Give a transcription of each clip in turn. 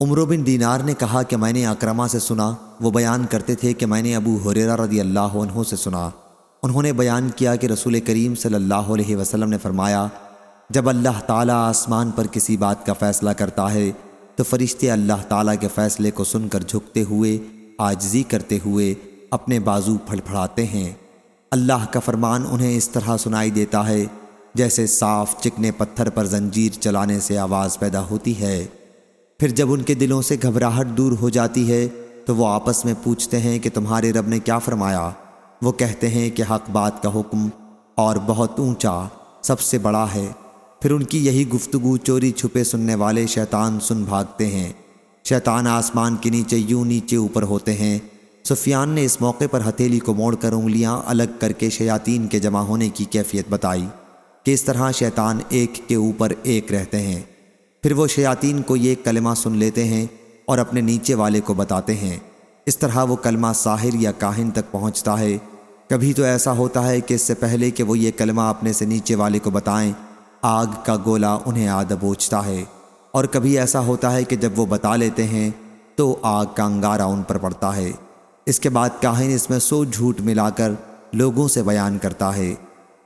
عمرو بن دینار نے کہا کہ میں نے اکرما سے سنا، وہ بیان کرتے تھے کہ میں نے ابو حریرہ رضی اللہ عنہ سے سنا۔ انہوں نے بیان کیا کہ رسول کریم صلی اللہ علیہ وسلم نے فرمایا، جب اللہ تعالیٰ آسمان پر کسی بات کا فیصلہ کرتا ہے، تو فرشتے اللہ تعالیٰ کے فیصلے کو سن کر جھکتے ہوئے آجزی کرتے ہوئے اپنے بازو پھڑ پھڑاتے ہیں۔ اللہ کا فرمان انہیں اس طرح سنائی دیتا ہے، جیسے صاف چکنے پتھر پر زنجیر چلانے سے آواز پیدا ہوتی ہے۔ پھر جب ان کے دلوں سے گھبراہٹ دور ہو جاتی ہے، تو وہ آپس میں پوچھتے ہیں کہ تمہارے رب نے کیا فرمایا؟ وہ کہتے ہیں کہ حق بات کا حکم اور بہت اونچا، سب سے بڑا ہے۔ پھر ان کی یہی گفتگو چوری چھپے سننے والے شیطان سن بھاگتے ہیں۔ شیطان آسمان کے نیچے یوں نیچے اوپر ہوتے ہیں۔ سفیان نے اس موقع پر ہتھیلی کو موڑ کر انگلیاں الگ کر کے شیاطین کے جمع ہونے کی کیفیت بتائی کہ اس طرح شیطان ایک کے اوپر ایک رہتے ہیں۔ پھر وہ شیاطین کو یہ کلمہ سن لیتے ہیں اور اپنے نیچے والے کو بتاتے ہیں۔ اس طرح وہ کلمہ ساحر یا کاہن تک پہنچتا ہے۔ کبھی تو ایسا ہوتا ہے کہ اس سے پہلے کہ وہ یہ کلمہ اپنے سے نیچے والے کو بتائیں، آگ کا گولا انہیں آد بوچھتا ہے۔ اور کبھی ایسا ہوتا ہے کہ جب وہ بتا لیتے ہیں تو آگ کا انگارہ ان پر پڑتا ہے۔ اس کے بعد کاہن اس میں سو جھوٹ ملا کر لوگوں سے بیان کرتا ہے۔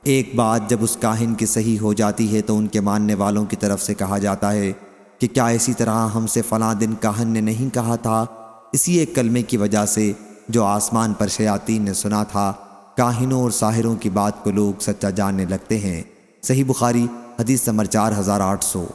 ایک بات جب اس کاہن کی صحیح ہو جاتی ہے تو ان کے ماننے والوں کی طرف سے کہا جاتا ہے کہ کیا اسی طرح ہم سے فلاں دن کاہن نے نہیں کہا تھا؟ اسی ایک کلمے کی وجہ سے جو آسمان پر شیاطین نے سنا تھا، کاہنوں اور ساحروں کی بات کو لوگ سچا جاننے لگتے ہیں۔ صحیح بخاری، حدیث نمبر چار ہزار آٹھ سو۔